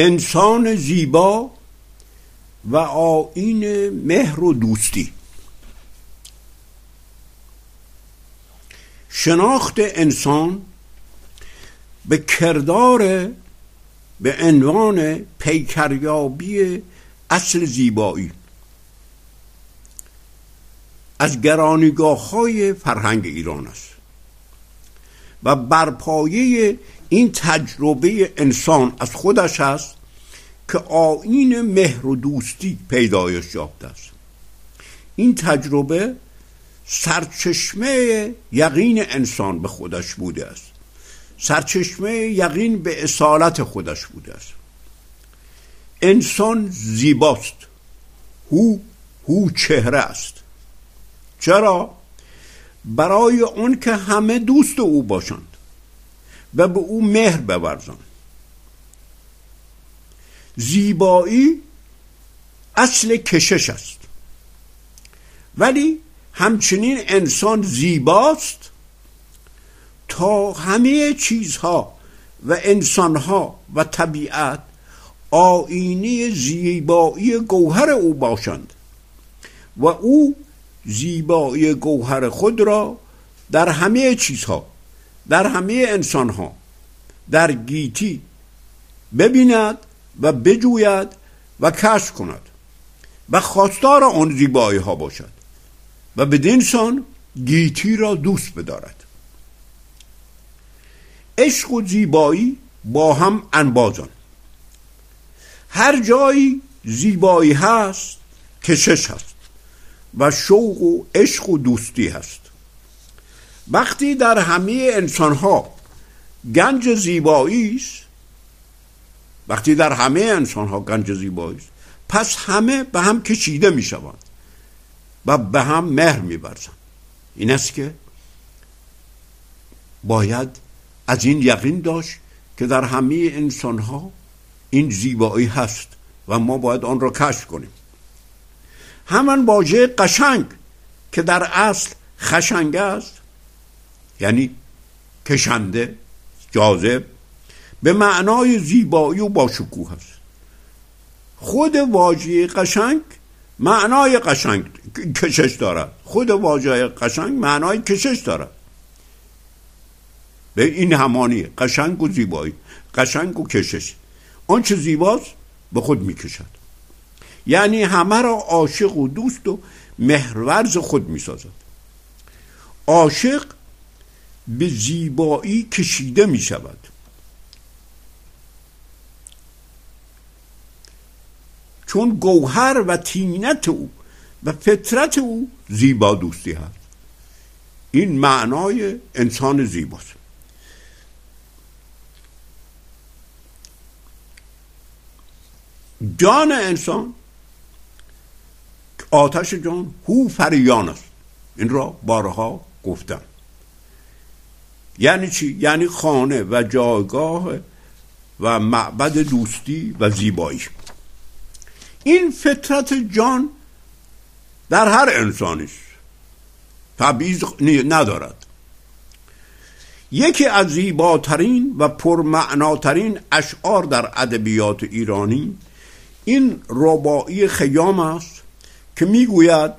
انسان زیبا و آین مهر و دوستی. شناخت انسان به کردار به عنوان پیکریابی اصل زیبایی. از گرانیگاه های فرهنگ ایران است و برپایه این تجربه انسان از خودش است که آین مهر و دوستی پیدایش یافته است. این تجربه سرچشمه یقین انسان به خودش بوده است. سرچشمه یقین به اصالت خودش بوده است. انسان زیباست. هو هو چهره است. چرا؟ برای اون که همه دوست او باشند. و به او مهر بورزند زیبایی اصل کشش است. ولی همچنین انسان زیباست تا همه چیزها و انسانها و طبیعت آینه زیبایی گوهر او باشند و او زیبایی گوهر خود را در همه چیزها در همه انسانها در گیتی ببیند و بجوید و کشف کند و خواستار آن زیبایی ها باشد و به سان گیتی را دوست بدارد. عشق و زیبایی با هم انبازان. هر جایی زیبایی هست کشش هست و شوق و عشق و دوستی هست. وقتی در همه انسان ها گنج زیبایی است وقتی در همه انسان ها گنج زیبایی است پس همه به هم کشیده می شوند و به هم مهر می برزند این است که باید از این یقین داشت که در همه انسان ها این زیبایی هست و ما باید آن را کشف کنیم. همان واژه قشنگ که در اصل خشنگ است یعنی کشنده جاذب به معنای زیبایی و باشکوه است خود واژه قشنگ معنای قشنگ کشش دارد. خود واژه قشنگ معنای کشش دارد. به این همانی قشنگ و زیبایی قشنگ و کشش. آنچه زیباست به خود می‌کشد. یعنی همه را عاشق و دوست و مهرورز خود می‌سازد. عاشق به زیبایی کشیده می شود. چون گوهر و تینت او و فطرت او زیبا دوستی هست. این معنای انسان زیباست. جان انسان آتش جان هو فریان است. این را بارها گفتم. یعنی چی؟ یعنی خانه و جایگاه و معبد دوستی و زیبایی این فطرت جان در هر انسانیش تبعیض ندارد یکی از زیباترین و پرمعناترین اشعار در ادبیات ایرانی این رباعی خیام است که می‌گوید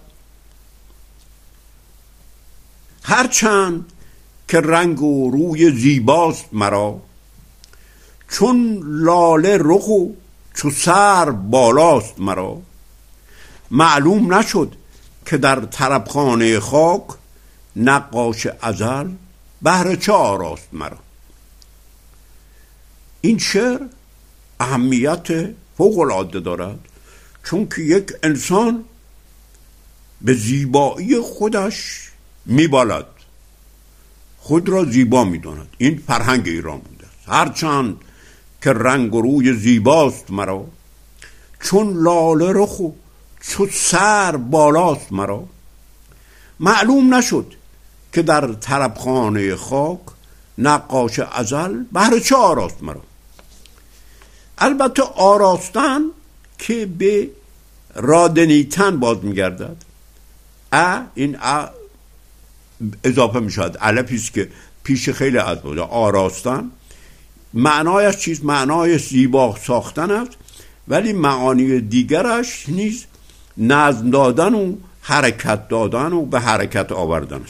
هرچند که رنگ و روی زیباست مرا. چون لاله رخ و چو سر بالاست مرا. معلوم نشد که در طربخانه خاک نقاش ازل بهر چه آراست مرا. این شعر اهمیت فوق العاده دارد چون که یک انسان به زیبایی خودش میبالد. خود را زیبا می‌داند. این فرهنگ ایران بوده است. هرچند که رنگ و روی زیباست مرا چون لاله رخو چون سر بالاست مرا معلوم نشد که در طربخانه خاک نقاش ازل بهر چه آراست مرا. البته آراستن که به رادنیتن باز میگردد. ا این ا اضافه می شود علفی است که پیش خیلی از بوده آراستن. معنایش چیز؟ معنای زیبا ساختن است. ولی معانی دیگرش نیز نظم دادن و حرکت دادن و به حرکت آوردن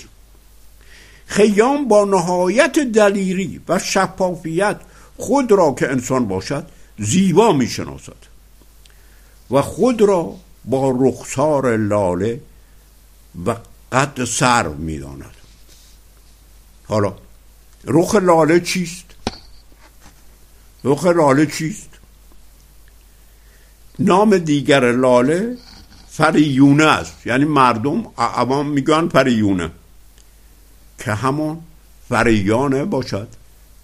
خیام با نهایت دلیری و شفافیت خود را که انسان باشد زیبا می شناسد و خود را با رخسار لاله و قد سرو می داند حالا رخ لاله چیست؟ رخ لاله چیست؟ نام دیگر لاله فریونه است یعنی مردم عوام میگن فریونه که همون فریانه باشد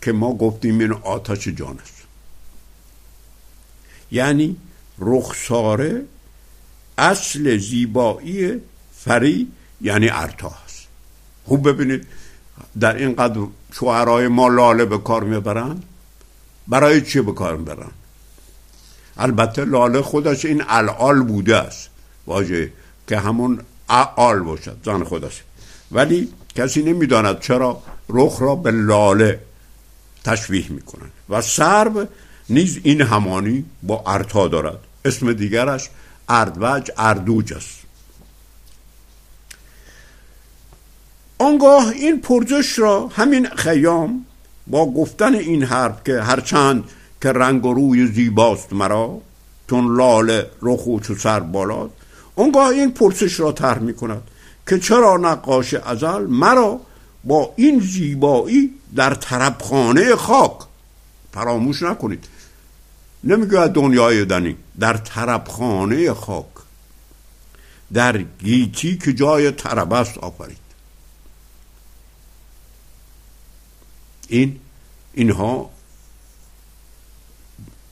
که ما گفتیم این آتش جان است یعنی رخساره اصل زیبایی فری یعنی ارتا است خوب ببینید در اینقدر شوهرهای ما لاله به کار می‌برند برای چی به کار می‌برند البته لاله خودش این الال بوده است. واژه که همون اعال باشد زن خودش. ولی کسی نمی‌داند چرا رخ را به لاله تشبیه می‌کنند و سرب نیز این همانی با ارتا دارد. اسم دیگرش اردوج اردوج است. آنگاه این پرزش را همین خیام با گفتن این حرف که هرچند که رنگ و روی زیباست مرا تون لاله رخ و سر بالاد اونگاه این پرسش را طرح می کند که چرا نقاش ازل مرا با این زیبایی در طربخانه خاک؟ فراموش نکنید. نمیگه دنیای دنی در طربخانه خاک. در گیتی که جای طرب است آفرید. این اینها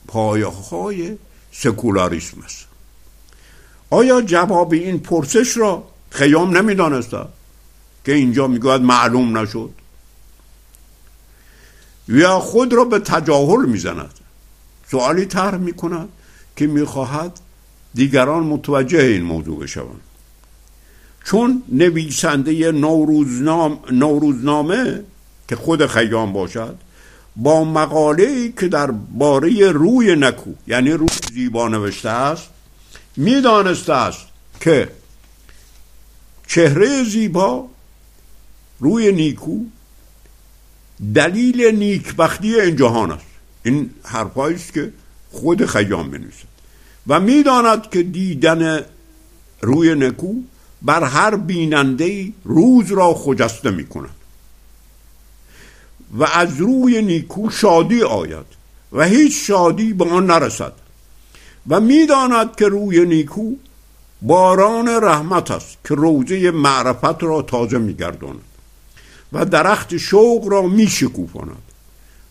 پایه های سکولاریسم است. آیا جواب این پرسش را خیام نمی‌دانست که اینجا می‌گوید معلوم نشد؟ یا خود را به تجاهل می‌زند؟ سوالی طرح می‌کند که می‌خواهد دیگران متوجه این موضوع بشوند. چون نویسنده نوروزنام نوروزنامه که خود خیام باشد با مقاله که در باره روی نکو یعنی روی زیبا نوشته است می‌دانسته است که چهره زیبا روی نیکو دلیل نیکبختی این جهان است. این حرفایی است که خود خیام بنویسد و می‌داند که دیدن روی نکو بر هر بیننده روز را خجسته می کند و از روی نیکو شادی آید و هیچ شادی به آن نرسد و می‌داند که روی نیکو باران رحمت است که روزه معرفت را تازه میگرداند و درخت شوق را میشکوفاند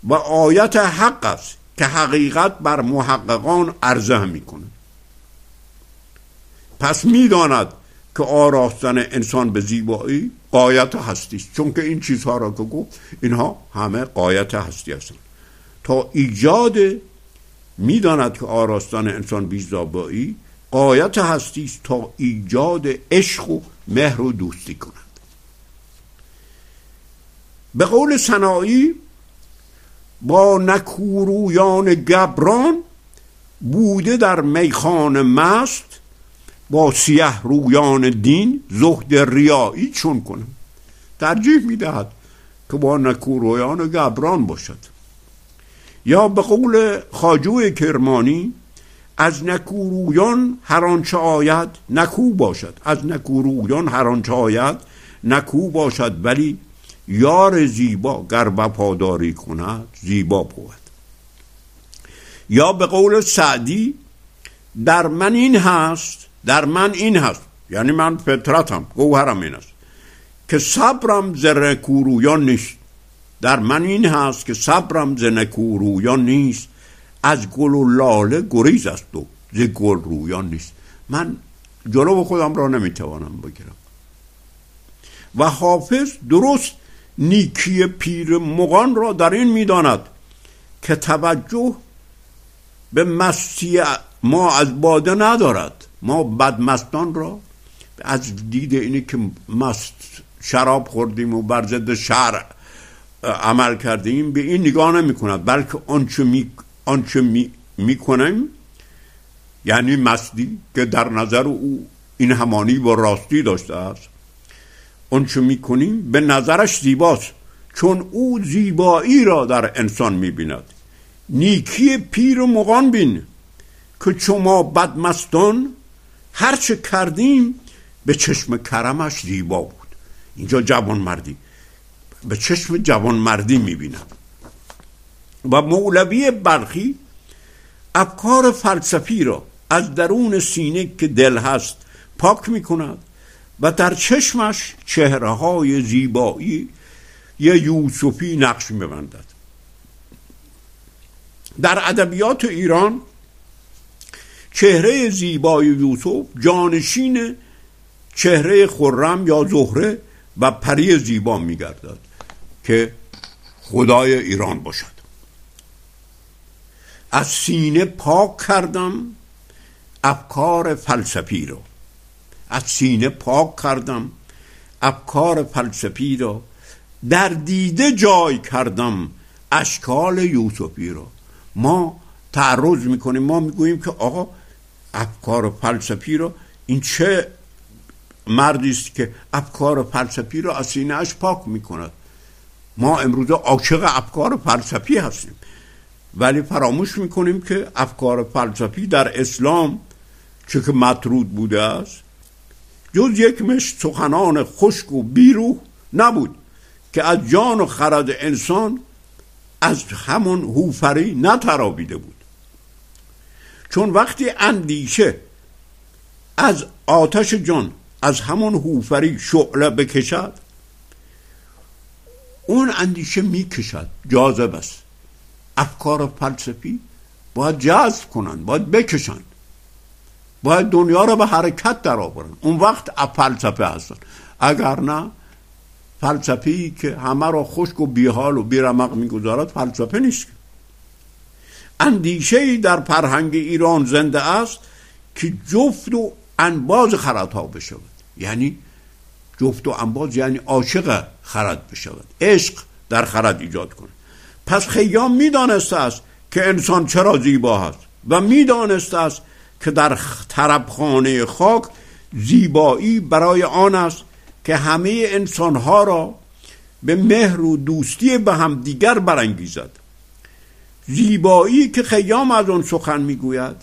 و آیت حق است که حقیقت بر محققان عرضه می‌کند. پس می‌داند که آراستن انسان به زیبایی قایت هستی. است چون که این چیزها را که گفت اینها همه قایت هستی هستند. تا ایجاد می‌داند که آراستن انسان بی زیبایی قایت هستی است تا ایجاد عشق و مهر و دوستی کند. به قول سنایی با نکورویان گبران بوده در میخان مست با سیه رویان دین زهد ریایی چون کنم. ترجیح می‌دهد که با نکورویان گبران باشد. یا به قول خاجوی کرمانی از نکورویان هر آنچه آید نکو باشد. از نکورویان هر آنچه آید نکو باشد ولی یار زیبا گر وفاداری کند زیبا بود. یا به قول سعدی در من این هست در من این هست یعنی من فطرتم گوهرم این است که صبرم ز نکورویان نیست. در من این هست که صبرم ز نکورویان نیست. از گل و لاله گریز است و ز گل رویان نیست. من جلو خودم را نمی‌توانم بگیرم. و حافظ درست نیکی پیر مغان را در این می‌داند که توجه به مستی ما از باده ندارد. ما بدمستان را از دید اینه که مست شراب خوردیم و بر ضد شرع عمل کردیم به این نگاه نمی کند بلکه آنچه می, آنچه می, می کنیم یعنی مستی که در نظر او این همانی با راستی داشته است. آنچه می کنیم به نظرش زیباست چون او زیبایی را در انسان می بیند نیکی پیر و مغان بین که شما بدمستان هرچه کردیم به چشم کرمش زیبا بود. اینجا جوان مردی به چشم جوان مردی می‌بینم. و مولوی برخی افکار فلسفی را از درون سینه که دل هست پاک می‌کند و در چشمش چهره های زیبایی یه یوسفی نقش میبندد. در ادبیات ایران چهره زیبای یوسف جانشین چهره خرم یا زهره و پری زیبا میگردد که خدای ایران باشد. از سینه پاک کردم افکار فلسفی رو از سینه پاک کردم افکار فلسفی رو در دیده جای کردم اشکال یوسفی رو ما تعرض می‌کنیم ما می‌گوییم که آقا افکار فلسفی رو این چه مردی است که افکار فلسفی رو از سینهاش پاک می‌کند؟ ما امروز عاشق افکار فلسفی هستیم. ولی فراموش می‌کنیم که افکار فلسفی در اسلام چه که مطرود بوده است جز یک مش سخنان خشک و بیروح نبود که از جان و خرد انسان از همون هوفری نترابیده بود. چون وقتی اندیشه از آتش جان از همون هوفری شعله بکشد اون اندیشه می‌کشد. جاذب است. افکار فلسفی باید جذب کنند باید بکشند. باید دنیا رو به حرکت در آورن اون وقت فلسفه هستن. اگر نه فلسفی که همه را خشک و بیحال و بیرمق می‌گذارد فلسفه نیست اندیشه در فرهنگ ایران زنده است که جفت و انباز خردها بشود. یعنی جفت و انباز یعنی عاشق خرد بشود. عشق در خرد ایجاد کنه پس خیام می‌دانسته است که انسان چرا زیبا هست و می‌دانسته است که در طربخانه خاک زیبایی برای آن است که همه انسانها را به مهر و دوستی به هم دیگر برانگیزد. زیبایی که خیام از آن سخن می‌گوید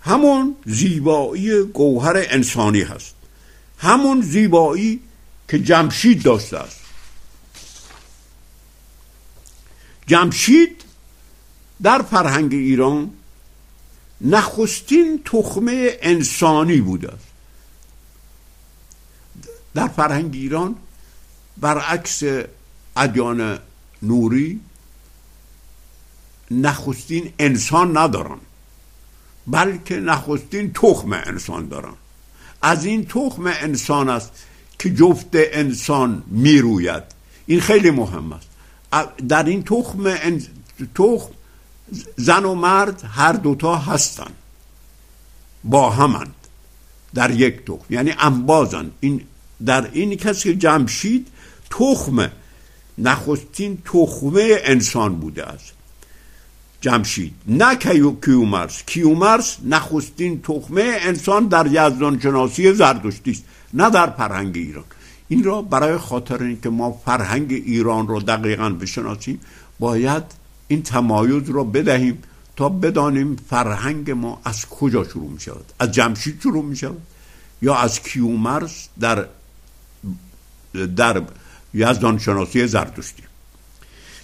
همون زیبایی گوهر انسانی هست. همون زیبایی که جمشید داشته است. جمشید در فرهنگ ایران نخستین تخمه انسانی بوده است. در فرهنگ ایران برعکس ادیان نوری نخستین انسان ندارن بلکه نخستین تخم انسان دارن. از این تخم انسان است که جفت انسان می‌روید. این خیلی مهم است. در این تخم تخم زن و مرد هر دوتا هستند با همند در یک تخم یعنی انبازن. این در این کسی که جمشید تخم نخستین تخمه انسان بوده است. جمشید. نه کیومرس. کیومرس نخستین تخمه انسان در یزدان شناسی زردشتی است نه در فرهنگ ایران. این را برای خاطر اینکه ما فرهنگ ایران رو دقیقا بشناسیم باید این تمایز را بدهیم تا بدانیم فرهنگ ما از کجا شروع می شود. از جمشید شروع می شود یا از کیومرس در در یزدان شناسی زردشتی.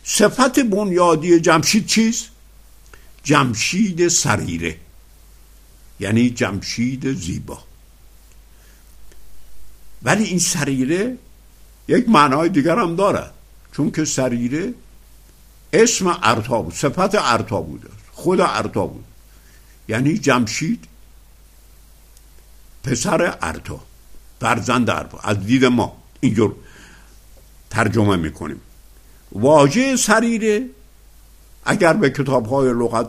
صفت بنیادی جمشید چیست؟ جمشید سریره یعنی جمشید زیبا. ولی این سریره یک معنای دیگر هم داره. چون که سریره اسم ارتا بود صفت ارتا بود خود ارتا بود. یعنی جمشید پسر ارتا فرزند ارتا از دید ما اینجور ترجمه می‌کنیم. واژه سریره اگر به کتاب های لغت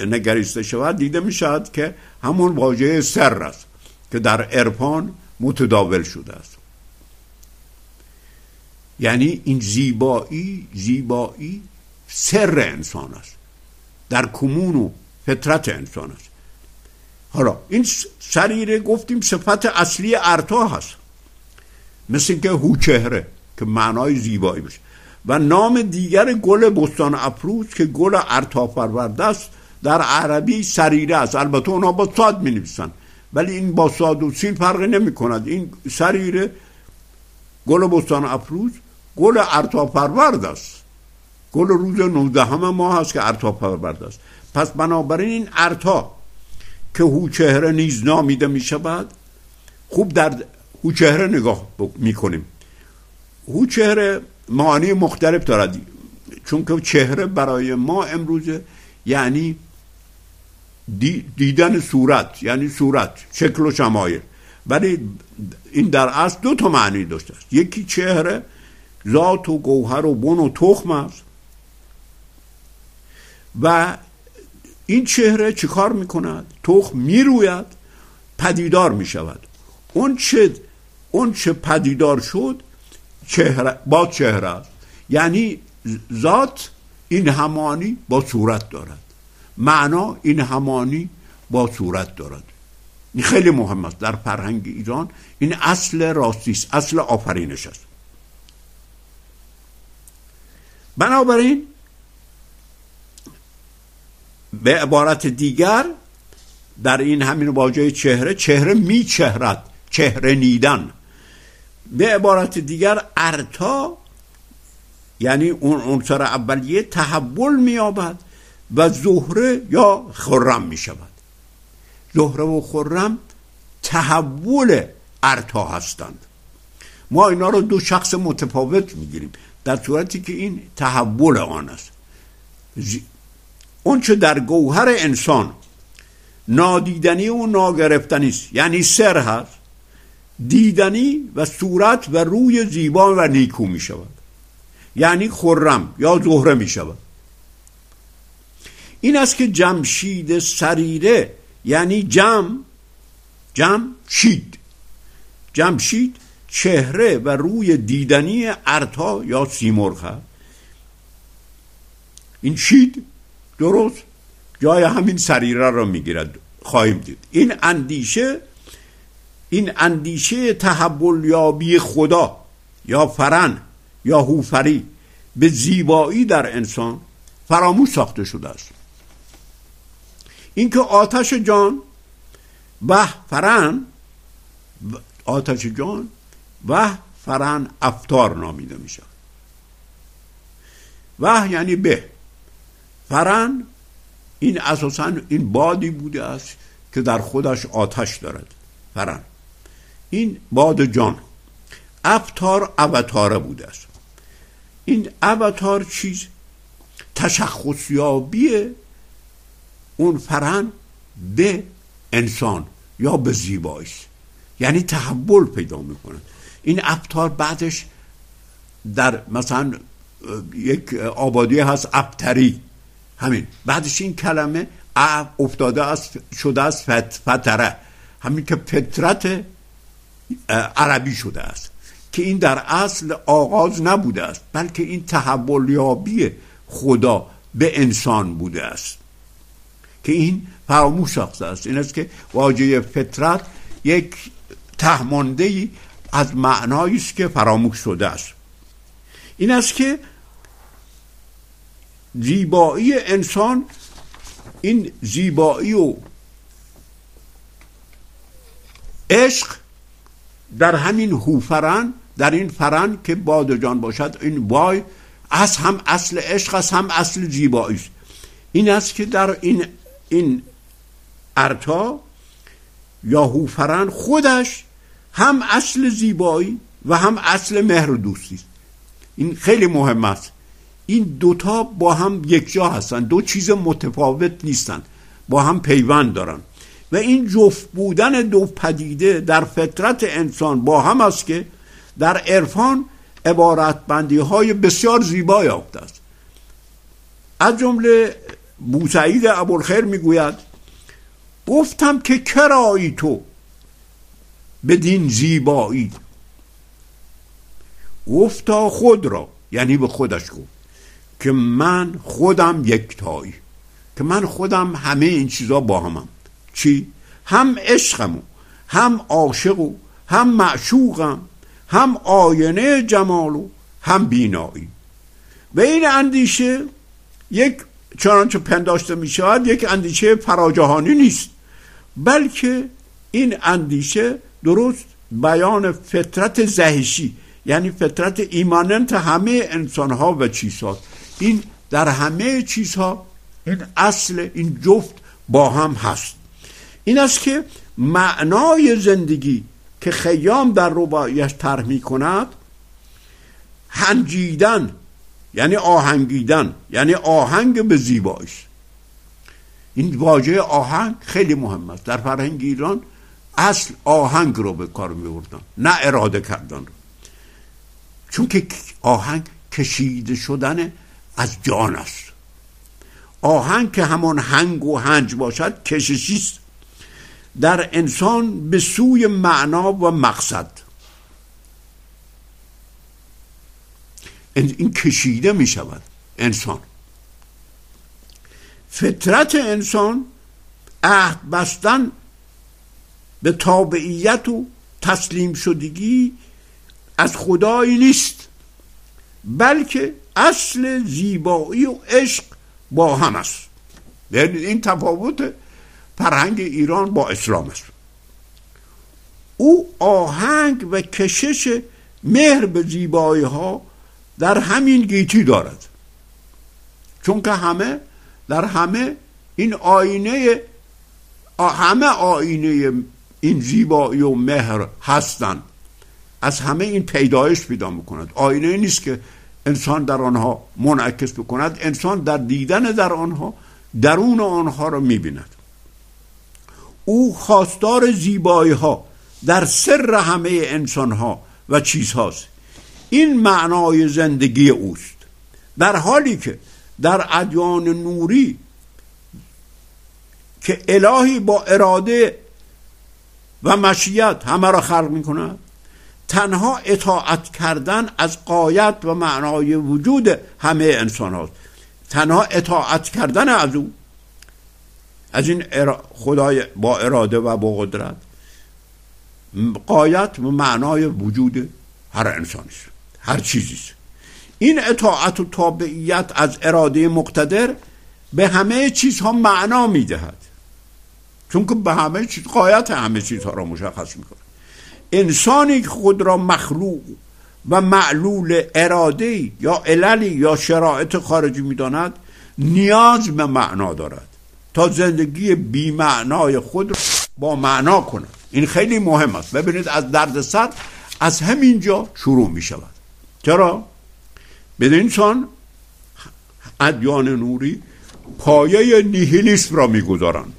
نگریسته شود دیده می شود که همون واژه سر است که در ارپان متداول شده است. یعنی این زیبایی زیبایی سر انسان است. در کمون و فطرت انسان است. حالا این سریره گفتیم صفت اصلی ارتا هست مثل که هوچهره که معنای زیبایی بشه و نام دیگر گل بستان افروز که گل ارتا پرورده است در عربی سریره است. البته اونا با ساد می نویسن ولی این با ساد و سین فرقی نمی کند این سریره گل بستان افروز گل ارتا پرورد است. گل روز 19 همه ماه هست که ارتا پرورد است. پس بنابراین این ارتا که هوچهره نیز نامیده می شود خوب در هوچهره نگاه می‌کنیم. هوچهره معانی مختلف دارد. چون که چهره برای ما امروزه یعنی دیدن صورت یعنی صورت شکل و شمایل. ولی این در اصل دو تا معنی داشته است. یکی چهره ذات و گوهر و بن و تخم است. و این چهره چه کار می‌کند؟ تخم می‌روید پدیدار می‌شود. اون چه اون چه پدیدار شد چهره با چهره. است یعنی ذات این همانی با صورت دارد. معنا این همانی با صورت دارد. این خیلی مهم است در فرهنگ ایران. این اصل راستی است اصل آفرینش است. بنابراین به عبارت دیگر در این همین واژه چهره چهره می چهرد چهره نیدن. به عبارت دیگر ارتا یعنی اون عنصر اولیه تحول مییابد و زهره یا خرم می شود زهره و خرم تحول ارتا هستند. ما اینا رو دو شخص متفاوت می‌گیریم. در صورتی که این تحول آن است. اون چه در گوهر انسان نادیدنی و ناگرفتنی است. یعنی سر هست. دیدنی و صورت و روی زیبا و نیکو می شود. یعنی خرم یا زهره می شود. این است که جمشید سریره یعنی جم جمشید جمشید چهره و روی دیدنی ارتا یا سیمرغ این شید درست جای همین سریره را می‌گیرد خواهیم دید. این اندیشه این اندیشه تحول یابی خدا یا فرن یا هوفری به زیبایی در انسان فراموش ساخته شده است. اینکه آتش جان و فرن آتش جان و فرن افتار نامیده می شود و یعنی به. فرن این اساسا این بادی بوده است که در خودش آتش دارد. فرن. این باد جان. ابتار اوتاره بوده است. این اوتار چیز تشخصیابی اون فرن به انسان یا به زیبایی یعنی تحول پیدا می‌کنه. این ابتار بعدش در مثلا یک آبادی هست ابتری. همین. بعدش این کلمه افتاده است شده است فتره همین که فطرت عربی شده است که این در اصل آغاز نبوده است بلکه این تحول یابی خدا به انسان بوده است. که این فراموش ساخته است این است که واژه فطرت یک تهمانده از معنایی است که فراموش شده است. این است که زیبایی انسان این زیبایی و عشق در همین هوفرن در این فرن که باد جان باشد این وای از هم اصل عشق است هم اصل زیبایی است. این است که در این این ارتا یا هوفرن خودش هم اصل زیبایی و هم اصل مهر و دوستی است. این خیلی مهم است. این دوتا با هم یک جا هستن دو چیز متفاوت نیستن با هم پیوند دارن و این جفت بودن دو پدیده در فطرت انسان با هم است که در عرفان عبارت بندی های بسیار زیبا یافته است. از جمله بوسعید ابوالخیر می‌گوید گفتم که کرایی تو بدین زیبایی؟ گفتا خود را یعنی به خودش گفت که من خودم یکتایی که من خودم همه این چیزا با همم. چی؟ هم عشقمو هم عاشقو هم معشوقم هم آینه جمالو هم بینایی. و این اندیشه یک چنانچه پنداشته می شود یک اندیشه فراجهانی نیست بلکه این اندیشه درست بیان فطرت زهشی یعنی فطرت ایماننت همه انسان ها و چیزها. این در همه چیزها این اصل این جفت با هم هست. این است که معنای زندگی که خیام در ربایش طرح می کند هنجیدن یعنی آهنگیدن یعنی آهنگ به زیبایش این واژه آهنگ خیلی مهم است. در فرهنگ ایران اصل آهنگ رو به کار می بردن نه اراده کردن رو. چون که آهنگ کشیده شدن از جان است. آهنگ که همان هنگ و هنج باشد کششی است در انسان به سوی معنا و مقصد. این کشیده می شود انسان. فطرت انسان عهد بستن به تابعیت و تسلیم شدگی از خدایی نیست بلکه اصل زیبایی و عشق با هم است. این تفاوت فرهنگ ایران با اسلام است. او آهنگ و کشش مهر به زیبایی ها در همین گیتی دارد. چون که همه در همه این آینه همه آینه این زیبایی و مهر هستند. از همه این پیدایش پیدا می‌کند. آینه نیست که انسان در آنها منعکس بکند. انسان در دیدن در آنها درون آنها را می‌بیند. او خواستار زیبایی ها در سر همه انسان ها و چیزهاست. این معنای زندگی اوست. در حالی که در ادیان نوری که الهی با اراده و مشیت همه را خلق می کند تنها اطاعت کردن از قایت و معنای وجود همه انسان هاست تنها اطاعت کردن از او از این خدای با اراده و با قدرت. قایت و معنای وجود هر انسانی هر چیزی این اطاعت و تابعیت از اراده مقتدر به همه چیزها معنا می‌دهد. چون که به همه چیز قایت همه چیزها را مشخص می‌کنه. انسانی که خود را مخلوق و معلول اراده یا عللی یا شرایط خارجی می‌داند نیاز به معنا دارد. تا زندگی بی معنای خود با معنا کند این خیلی مهم است. ببینید از درد سر از همینجا شروع می شود. چرا؟ بدین سان ادیان نوری پایه نیهیلیسم را می‌گذارند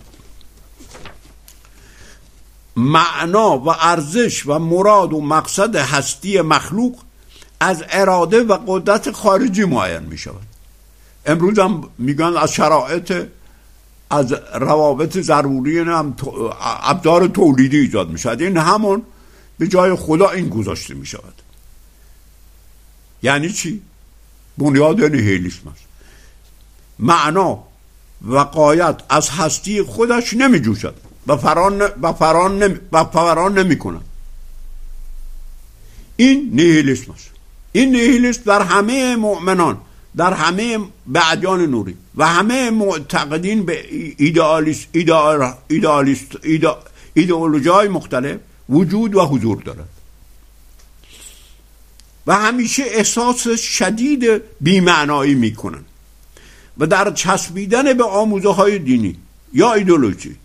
معنا و ارزش و مراد و مقصد هستی مخلوق از اراده و قدرت خارجی معین می شود. امروز هم میگن از شرایط از روابط ضروری هم ابدار تولیدی ایجاد می شود این همون به جای خدا این گذاشته می شود یعنی چی؟ بنیاد نیهیلیسم است معنا و قایت از هستی خودش نمی جوشد و فران, و فران, نمی و فران نمی. این نیهیلیسم است این نیهیلیسم در همه مؤمنان در همه بعدیان نوری و همه معتقدین به ایدئالیست ایدئالیست ایدئولوژی های مختلف وجود و حضور دارد و همیشه احساس شدید بیمعنایی می‌کنن. و در چسبیدن به آموزه های دینی یا ایدولوژی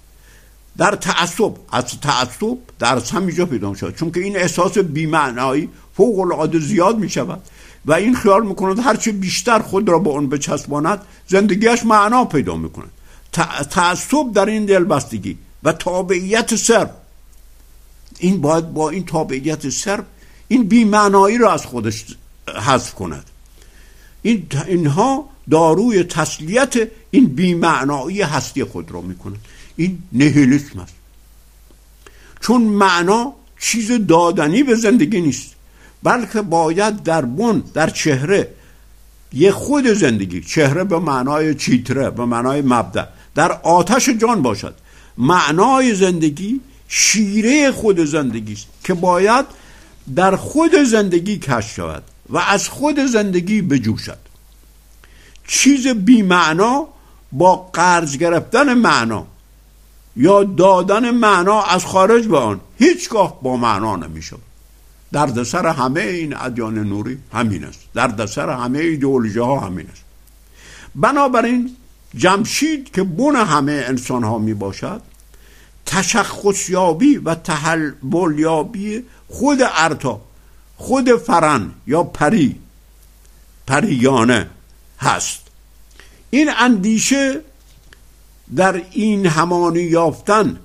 در تعصب از تعصب در همینجا پیدا شد چون که این احساس بیمعنایی فوق العاده زیاد می شود و این خیال می‌کند هرچه بیشتر خود را به اون بچسباند زندگیش معنا پیدا می‌کند. تعصب در این دلبستگی و تابعیت سر. این باید با این تابعیت سر این بیمعنایی را از خودش حذف کند. این اینها داروی تسلیت این بیمعنایی هستی خود را می‌کند. این نهیلیسم است. چون معنا چیز دادنی به زندگی نیست. بلکه باید در بن در چهره یه خود زندگی چهره به معنای چیتره به معنای مبدع. در آتش جان باشد. معنای زندگی شیره خود زندگی است که باید در خود زندگی کش شود و از خود زندگی بجوشد چیز بی معنا با قرض گرفتن معنا یا دادن معنا از خارج به آن هیچگاه با معنا نمیشه دردسر همه این ادیان نوری همین است. دردسر همه ایدئولوژی ها همین است. بنابراین جمشید که بن همه انسان ها می باشد تشخصیابی و تحول خود ارتا خود فرن یا پری پریانه هست. این اندیشه در این همانی یافتن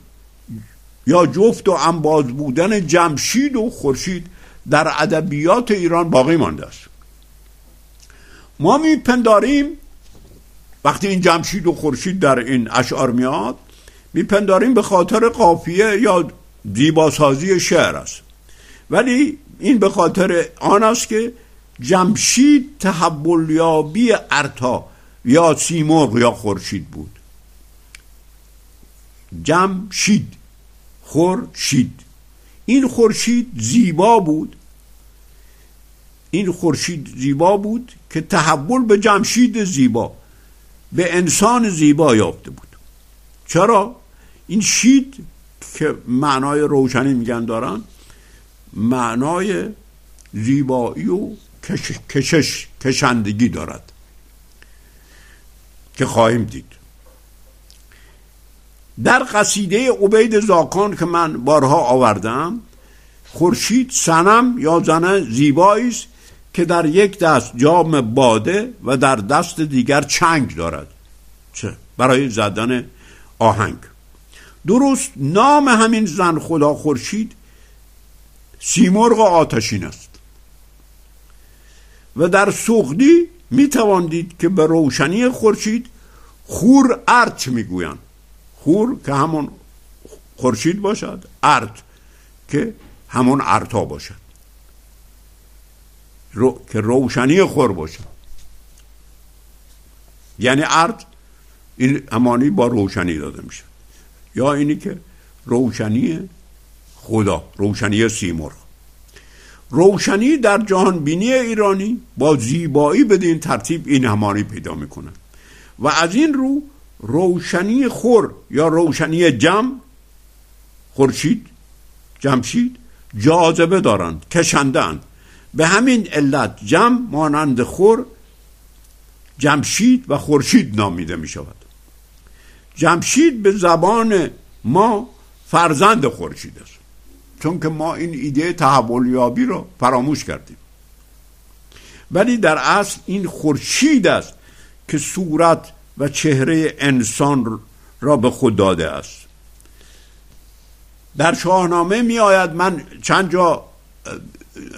یا جفت و انباز بودن جمشید و خورشید در ادبیات ایران باقی مانده است. ما میپنداریم وقتی این جمشید و خورشید در این اشعار میاد میپنداریم به خاطر قافیه یا زیباسازی شعر است. ولی این به خاطر آن است که جمشید تحولیابی ارتا یا سیمرغ یا خورشید بود. جمشید خورشید. این خورشید زیبا بود. این خورشید زیبا بود که تحول به جمشید زیبا به انسان زیبا یافته بود. چرا؟ این شید که معنای روشنی میگن دارن معنای زیبایی و کشش کشندگی دارد که خواهیم دید. در قصیده عبید زاکان که من بارها آوردم خورشید سنم یا زنه زیبایی است که در یک دست جام باده و در دست دیگر چنگ دارد. چه؟ برای زدن آهنگ. درست نام همین زن خدا خورشید سیمرغ آتشین است. و در سغدی می تواندید که به روشنی خورشید خور ارت می‌گویند خور که همون خورشید باشد ارت که همون ارتا باشد. رو... که روشنی خور باشد یعنی ارت این همانی با روشنی داده میشه. یا اینی که روشنی خدا روشنی سیمرغ. روشنی در جهان بینی ایرانی با زیبایی بدین ترتیب این همانی پیدا می‌کنن و از این رو روشنی خور یا روشنی جم خورشید جمشید جاذبه دارند کشندند به همین علت جم مانند خور جمشید و خورشید نامیده می شود جمشید به زبان ما فرزند خورشید است. چون که ما این ایده تحولیابی رو فراموش کردیم. ولی در اصل این خورشید است که صورت و چهره انسان را به خود داده است. در شاهنامه می آید من چند جا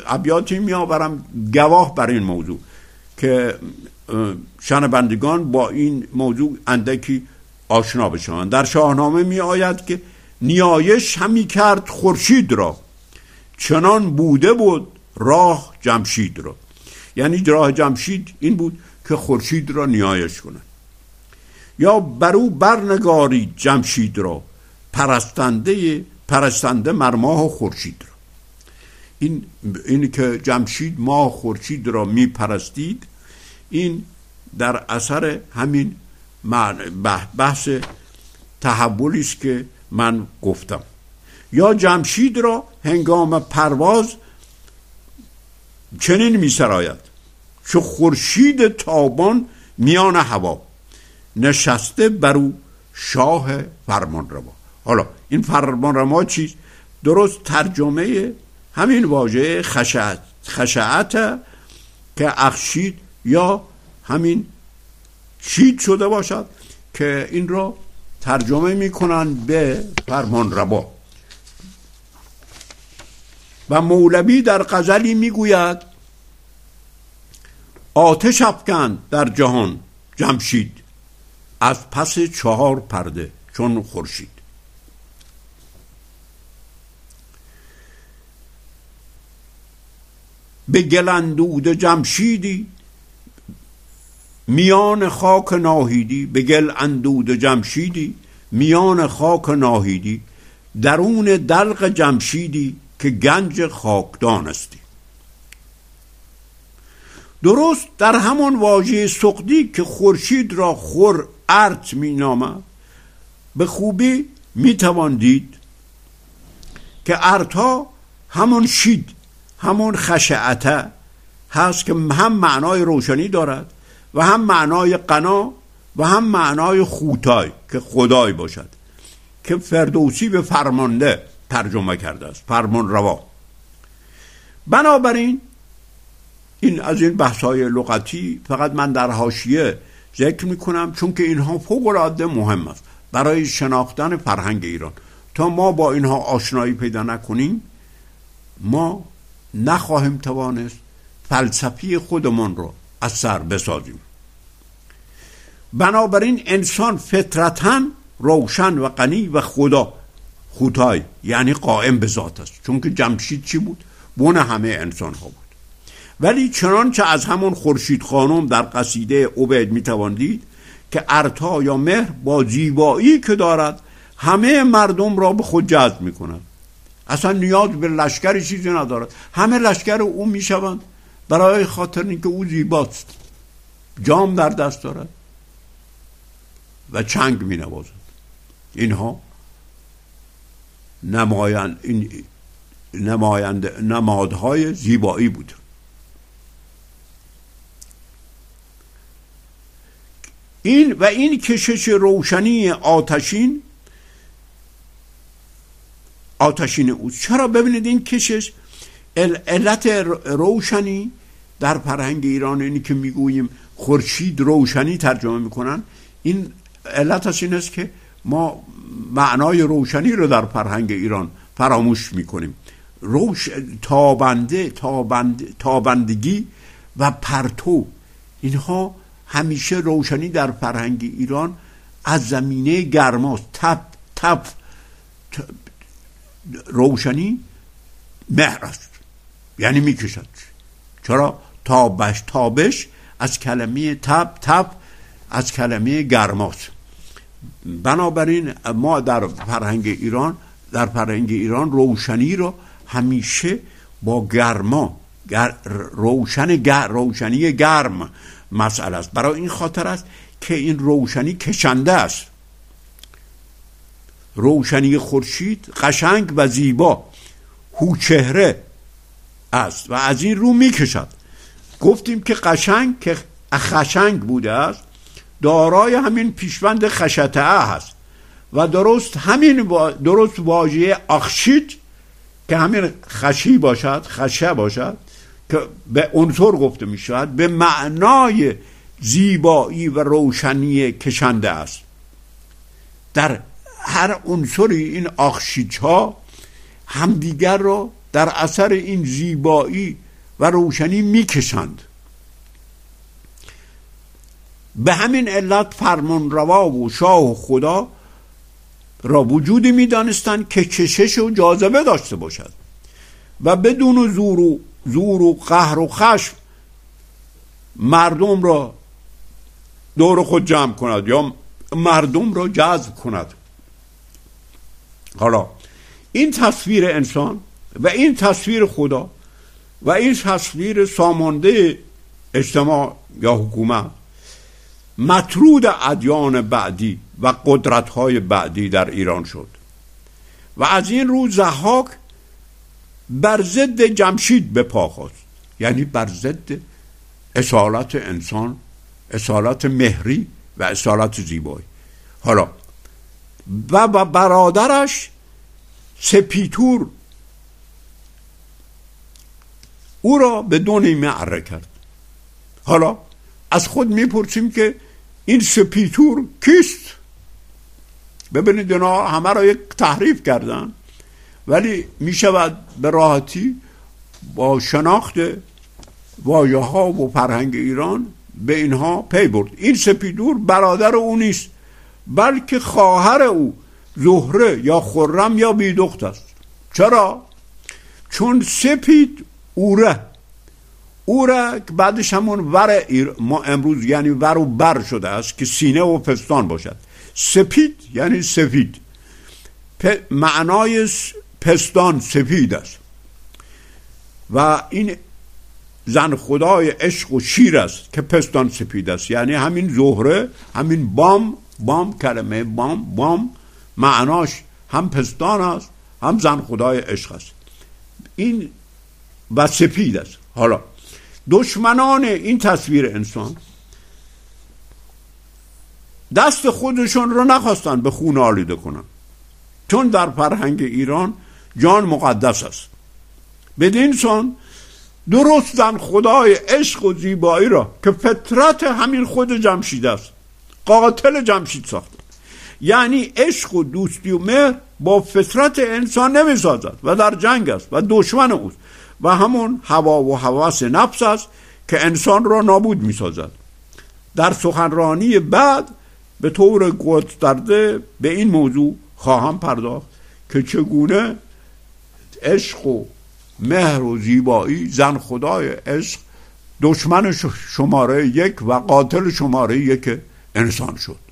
ابیاتی می آورم گواه بر این موضوع که شنوندگان با این موضوع اندکی آشنا بشوند. در شاهنامه می آید که نیایش همی کرد خورشید را چنان بوده بود راه جمشید را. یعنی راه جمشید این بود که خورشید را نیایش کنه یا برو برنگارید جمشید را پرستنده پرستنده مرماه خورشید را. این این که جمشید ماه خورشید را می پرستید این در اثر همین بحث تحولی است که من گفتم. یا جمشید را هنگام پرواز چنین می سراید چو خورشید تابان میان هوا نشسته بر او شاه فرمان روا حالا این فرمان روا چیست؟ درست ترجمه همین واژه خشعت. خشعت که اخشید یا همین شید شده باشد که این را ترجمه می‌کنن به فرمان روا. و مولوی در غزلی می‌گوید آتش افکند در جهان جمشید از پس چهار پرده چون خورشید. به گلندود جمشیدی. میان خاک ناهیدی به گل اندود جمشیدی. میان خاک ناهیدی درون دلق جمشیدی که گنج خاکدان استی. درست در همان واژه سقدی که خورشید را خور ارت می به خوبی می توان دید که ارتا همون شید همون خشعته هست که هم معنای روشنی دارد و هم معنای قنا و هم معنای خوتای که خدای باشد که فردوسی به فرمانده ترجمه کرده است فرمان روا. بنابراین این از این بحثای لغتی فقط من در حاشیه ذکر می‌کنم چون که اینها فوق العاده مهم است برای شناختن فرهنگ ایران. تا ما با اینها آشنایی پیدا نکنیم ما نخواهیم توانست فلسفی خودمان رو از سر بسازیم. بنابراین انسان فطرتا روشن و غنی و خدا خدای یعنی قائم به ذات است. چون که جمشید چی بود؟ بون همه انسان ها بود. ولی چنانچه از همون خورشید خانم در قصیده عبید می‌توان دید که ارتا یا مهر با زیبایی که دارد همه مردم را به خود جذب می‌کند. اصلا نیاز به لشکر چیزی ندارد. همه لشکر او می‌شوند. برای خاطر اینکه او زیباست. جام در دست دارد. و چنگ می نوازد اینها نمایند این نمایند نمادهای زیبایی بود. این و این کشش روشنی آتشین آتشین او. چرا ببینید این کشش؟ علت روشنی در فرهنگ ایران اینی که می‌گوییم خورشید روشنی ترجمه می‌کنن. این علت این است که ما معنای روشنی رو در فرهنگ ایران فراموش می‌کنیم. روش تابنده تابند تابندگی و پرتو اینها همیشه روشنی در فرهنگ ایران از زمینه گرماست. تپ تپ روشنی مهر است. یعنی می‌کشد. چرا؟ تابش تابش از کلمه تب تب از کلمه گرماست بنابراین ما در فرهنگ ایران در فرهنگ ایران روشنی رو همیشه با گرما گر روشن گر روشنی گرم مسئله است. برای این خاطر است که این روشنی کشنده است. روشنی خورشید قشنگ و زیبا چهره است و از این رو می‌کشد. گفتیم که قشنگ که خشنگ بوده است دارای همین پیشوند خشته هست و درست همین درست واژه اخشید که همین خشی باشد خشه باشد که به عنصر گفته می شود به معنای زیبایی و روشنی کشنده است. در هر عنصری این آخشیچ ها همدیگر را در اثر این زیبایی و روشنی می‌کشند. به همین علت فرمان روا و شاه و خدا را وجودی می‌دانستند که کشش و جاذبه داشته باشد و بدون زور و زور و قهر و خشم مردم را دور خود جمع کند یا مردم را جذب کند. حالا این تصویر انسان و این تصویر خدا و این تصویر سامانده اجتماع یا حکومت مطرود ادیان بعدی و قدرت های بعدی در ایران شد. و از این رو ضحاک بر ضد جمشید به پا خاست. یعنی بر ضد اصالت انسان اصالت مهری و اصالت زیبایی. حالا و برادرش سپیتور او را به دو نیمه کرد. حالا از خود می‌پرسیم که این سپیتور کیست؟ ببینید اینا همه را یک تحریف کردن ولی می شود به راحتی با شناخت وایه ها و فرهنگ ایران به اینها پی برد. این سپیدور برادر او نیست. بلکه خواهر او زهره یا خرم یا بیدخت است. چرا؟ چون سپید اوره. او را بعدش همون ور ما امروز یعنی ور و بر شده است که سینه و پستان باشد. سپید یعنی سفید. معنای پستان سفید است. و این زن خدای عشق و شیر است که پستان سپید است. یعنی همین زهره همین بام بام کلمه بام بام معناش هم پستان است هم زن خدای عشق است. این و سپید است. حالا دشمنان این تصویر انسان دست خودشون رو نخواستن به خون آلوده کنن. چون در فرهنگ ایران جان مقدس است. بدین سان درستن خدای عشق و زیبایی را که فطرت همین خود جمشید است. قاتل جمشید ساخته یعنی عشق و دوستی و مهر با فطرت انسان نمی‌سازد و در جنگ است و دشمن اوست. و همون هوا و حواس نفس است که انسان را نابود می‌سازد. در سخنرانی بعد به طور گسترده به این موضوع خواهم پرداخت که چگونه عشق و مهر و زیبایی زن خدای عشق دشمن شماره یک و قاتل شماره یک انسان شد.